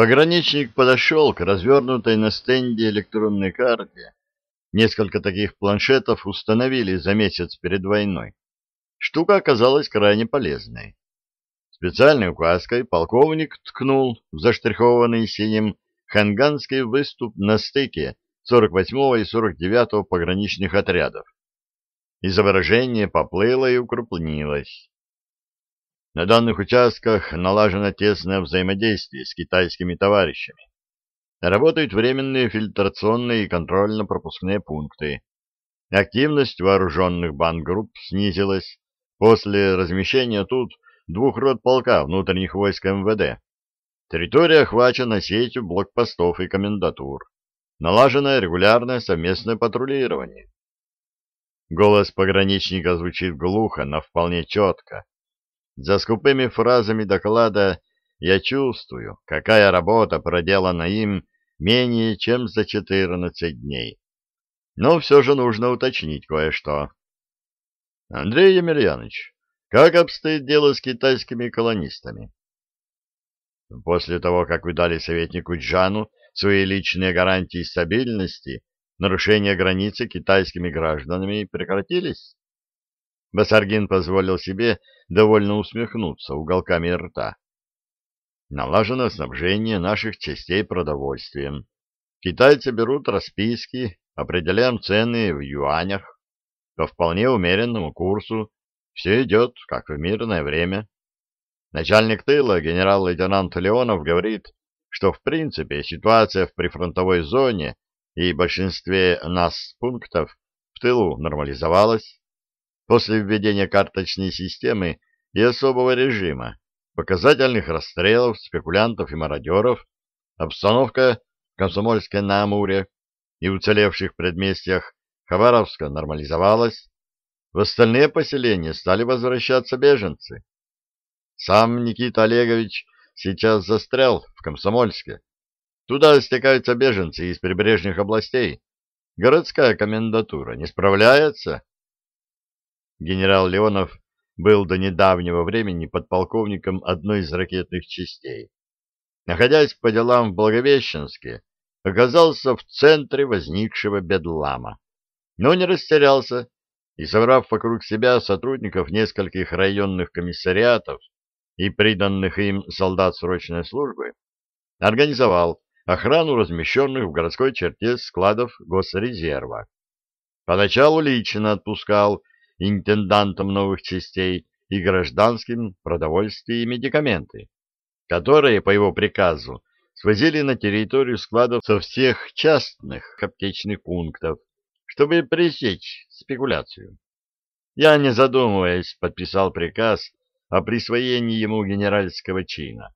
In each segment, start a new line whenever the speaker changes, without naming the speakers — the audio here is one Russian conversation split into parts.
Пограничник подошел к развернутой на стенде электронной карте. Несколько таких планшетов установили за месяц перед войной. Штука оказалась крайне полезной. Специальной указкой полковник ткнул в заштрихованный синим ханганский выступ на стыке 48-го и 49-го пограничных отрядов. Изображение поплыло и укрупнилось. На данных участках налажено тесное взаимодействие с китайскими товарищами. Работают временные фильтрационные и контрольно-пропускные пункты. Активность вооруженных бандгрупп снизилась после размещения тут двух рот полка внутренних войск МВД. Территория охвачена сетью блокпостов и комендатур. Налажено регулярное совместное патрулирование. Голос пограничника звучит глухо, но вполне четко. За скупыми фразами доклада я чувствую, какая работа проделана им менее чем за 14 дней. Но все же нужно уточнить кое-что. Андрей Емельянович, как обстоит дело с китайскими колонистами? После того, как вы дали советнику Джану свои личные гарантии стабильности, нарушения границы китайскими гражданами прекратились? Басаргин позволил себе довольно усмехнуться уголками рта. Налажено снабжение наших частей продовольствием. Китайцы берут расписки, определяем цены в юанях по вполне умеренному курсу, все идет, как в мирное время. Начальник тыла, генерал-лейтенант Леонов, говорит, что в принципе ситуация в прифронтовой зоне и большинстве нас пунктов в тылу нормализовалась. После введения карточной системы и особого режима, показательных расстрелов, спекулянтов и мародеров, обстановка в Комсомольске на Амуре и уцелевших предместьях Хабаровска нормализовалась, в остальные поселения стали возвращаться беженцы. Сам Никита Олегович сейчас застрял в Комсомольске. Туда стекаются беженцы из прибрежных областей. Городская комендатура не справляется. Генерал Леонов был до недавнего времени подполковником одной из ракетных частей. Находясь по делам в Благовещенске, оказался в центре возникшего бедлама. Но не растерялся и, собрав вокруг себя сотрудников нескольких районных комиссариатов и приданных им солдат срочной службы, организовал охрану размещенных в городской черте складов госрезерва. Поначалу лично отпускал интендантам новых частей и гражданским продовольствие и медикаменты, которые, по его приказу, свозили на территорию складов со всех частных аптечных пунктов, чтобы пресечь спекуляцию. Я, не задумываясь, подписал приказ о присвоении ему генеральского чина,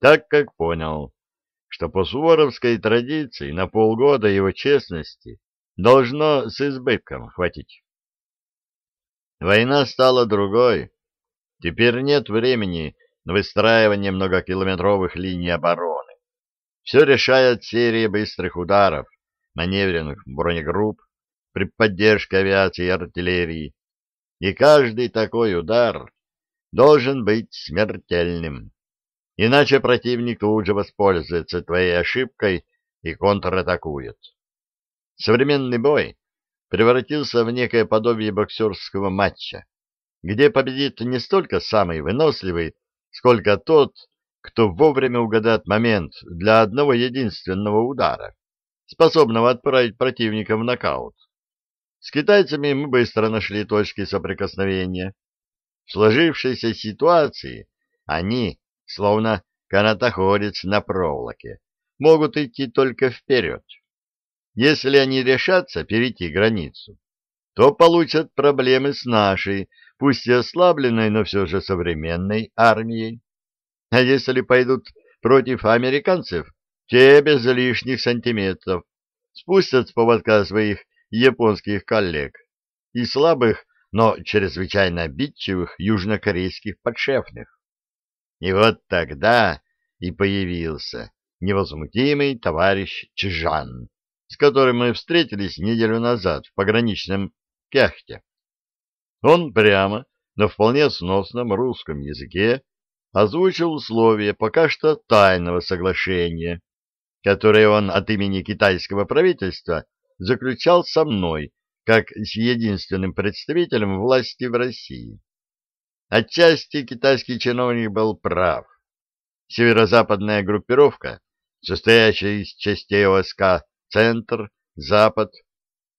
так как понял, что по суворовской традиции на полгода его честности должно с избытком хватить. Война стала другой. Теперь нет времени на выстраивание многокилометровых линий обороны. Все решает серия быстрых ударов, маневренных бронегрупп, при поддержке авиации и артиллерии, и каждый такой удар должен быть смертельным. Иначе противник тут же воспользуется твоей ошибкой и контратакует. Современный бой превратился в некое подобие боксерского матча, где победит не столько самый выносливый, сколько тот, кто вовремя угадает момент для одного единственного удара, способного отправить противника в нокаут. С китайцами мы быстро нашли точки соприкосновения. В сложившейся ситуации они, словно канатоходец на проволоке, могут идти только вперед. Если они решатся перейти границу, то получат проблемы с нашей, пусть и ослабленной, но все же современной армией. А если пойдут против американцев, те без лишних сантиметров спустят с поводка своих японских коллег и слабых, но чрезвычайно обидчивых южнокорейских подшефных. И вот тогда и появился невозмутимый товарищ Чжан, с которым мы встретились неделю назад в пограничном Кяхте. Он прямо, на вполне сносном русском языке озвучил условия пока что тайного соглашения, которое он от имени китайского правительства заключал со мной, как с единственным представителем власти в России. Отчасти китайский чиновник был прав. Северо-западная группировка, состоящая из частей ОСК «Центр», «Запад»,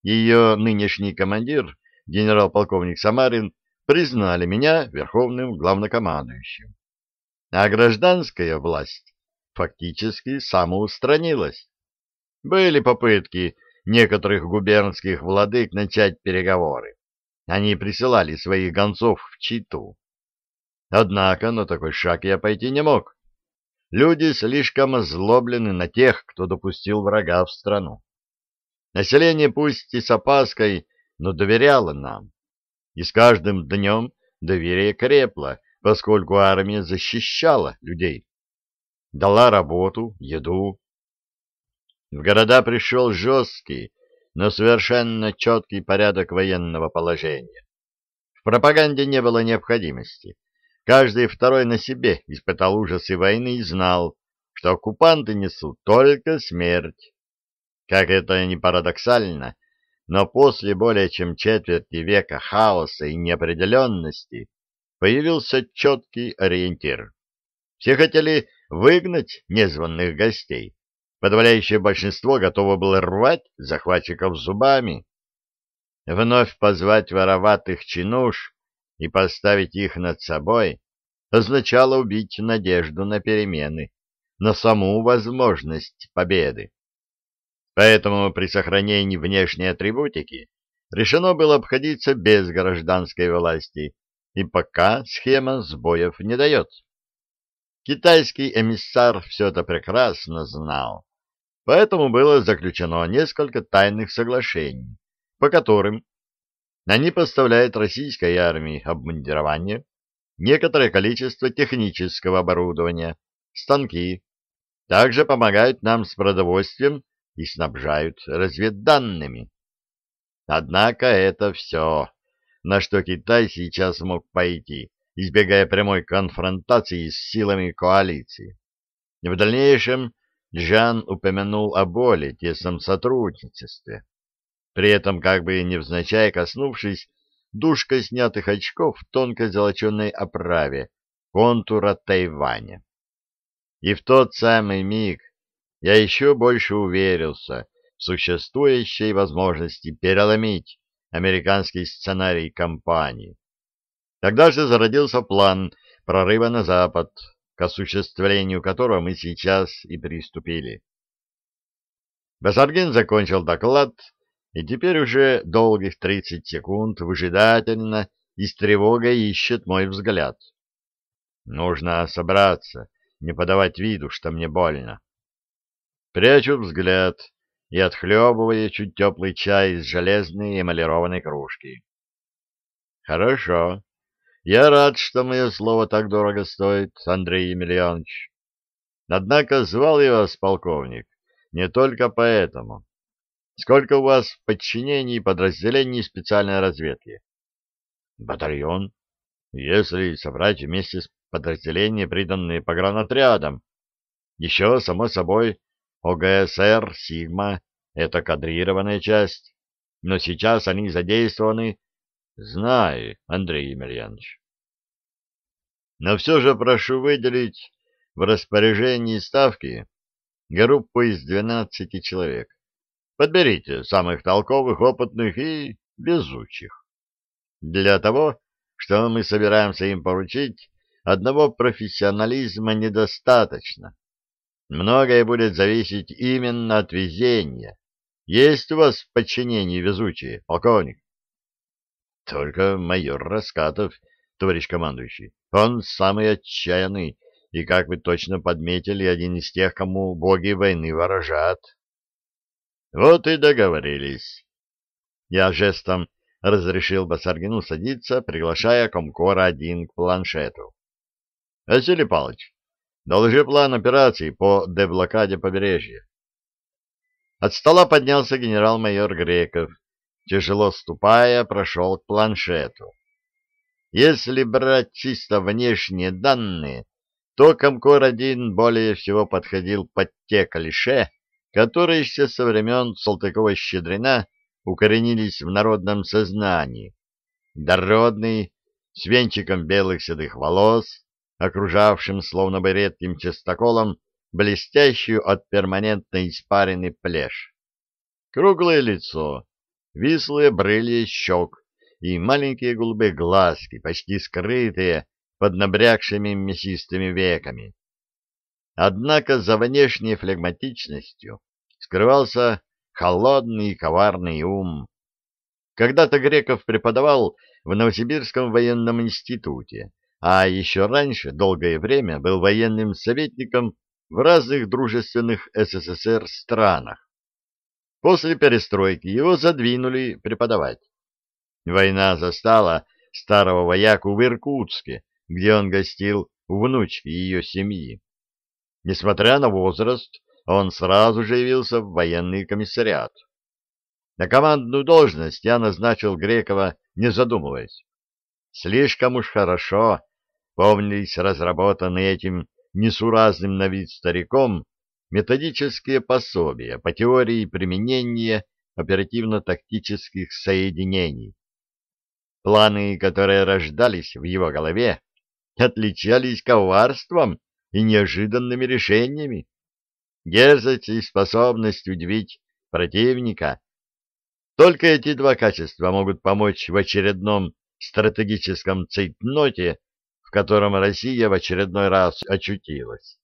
ее нынешний командир, генерал-полковник Самарин, признали меня верховным главнокомандующим. А гражданская власть фактически самоустранилась. Были попытки некоторых губернских владык начать переговоры. Они присылали своих гонцов в Читу. Однако на такой шаг я пойти не мог. Люди слишком озлоблены на тех, кто допустил врага в страну. Население пусть и с опаской, но доверяло нам. И с каждым днем доверие крепло, поскольку армия защищала людей. Дала работу, еду, в города пришел жесткий, но совершенно четкий порядок военного положения. В пропаганде не было необходимости. Каждый второй на себе испытал ужасы войны и знал, что оккупанты несут только смерть. Как это ни парадоксально, но после более чем четверти века хаоса и неопределенности появился четкий ориентир. Все хотели выгнать незваных гостей, Подавляющее большинство готово было рвать захватчиков зубами. Вновь позвать вороватых чинуш и поставить их над собой означало убить надежду на перемены, на саму возможность победы. Поэтому при сохранении внешней атрибутики решено было обходиться без гражданской власти, и пока схема сбоев не дает. Китайский эмиссар все это прекрасно знал Поэтому было заключено несколько тайных соглашений, по которым они поставляют российской армии обмундирование, некоторое количество технического оборудования, станки, также помогают нам с продовольствием и снабжают разведданными. Однако это все, на что Китай сейчас мог пойти, избегая прямой конфронтации с силами коалиции. В дальнейшем Жан упомянул о более тесном сотрудничестве, при этом как бы невзначай коснувшись душкой снятых очков в тонкой золоченой оправе контура Тайваня. И в тот самый миг я еще больше уверился в существующей возможности переломить американский сценарий кампании. Тогда же зародился план прорыва на запад, к осуществлению которого мы сейчас и приступили. Басаргин закончил доклад, и теперь уже долгих тридцать секунд выжидательно и с тревогой ищет мой взгляд. Нужно собраться, не подавать виду, что мне больно. Прячу взгляд и отхлебывая чуть теплый чай из железной эмалированной кружки. Хорошо. Я рад, что мое слово так дорого стоит, Андрей Емельянович. Однако звал я вас, полковник, не только поэтому. Сколько у вас в подчинении подразделений специальной разведки? Батальон. Если собрать вместе с подразделения, приданные погранотрядам. Еще, само собой, ОГСР, Сигма — это кадрированная часть, но сейчас они задействованы Знаю, Андрей Емельянович. Но все же прошу выделить в распоряжении ставки группу из двенадцати человек. Подберите самых толковых, опытных и везучих. Для того, что мы собираемся им поручить, одного профессионализма недостаточно. Многое будет зависеть именно от везения. Есть у вас в подчинении везучие, полковник? Только майор Раскатов, товарищ командующий. Он самый отчаянный и, как вы точно подметили, один из тех, кому боги войны ворожат. Вот и договорились. Я жестом разрешил Басаргину садиться, приглашая Комкора один к планшету. — Василий Павлович, доложи план операции по деблокаде побережья. От стола поднялся генерал-майор Греков тяжело ступая, прошел к планшету. Если брать чисто внешние данные, то Комкор-1 более всего подходил под те клише, которые еще со времен Салтыкова-Щедрина укоренились в народном сознании. Дородный, с венчиком белых седых волос, окружавшим словно бы редким частоколом блестящую от перманентной испарины плешь. Круглое лицо, вислые брыли щек и маленькие голубые глазки, почти скрытые под набрякшими мясистыми веками. Однако за внешней флегматичностью скрывался холодный и коварный ум. Когда-то Греков преподавал в Новосибирском военном институте, а еще раньше, долгое время, был военным советником в разных дружественных СССР странах. После перестройки его задвинули преподавать. Война застала старого вояку в Иркутске, где он гостил у внучки ее семьи. Несмотря на возраст, он сразу же явился в военный комиссариат. На командную должность я назначил Грекова, не задумываясь. Слишком уж хорошо помнились разработанные этим несуразным на вид стариком методические пособия по теории применения оперативно-тактических соединений. Планы, которые рождались в его голове, отличались коварством и неожиданными решениями. Дерзость и способность удивить противника. Только эти два качества могут помочь в очередном стратегическом цейтноте, в котором Россия в очередной раз очутилась.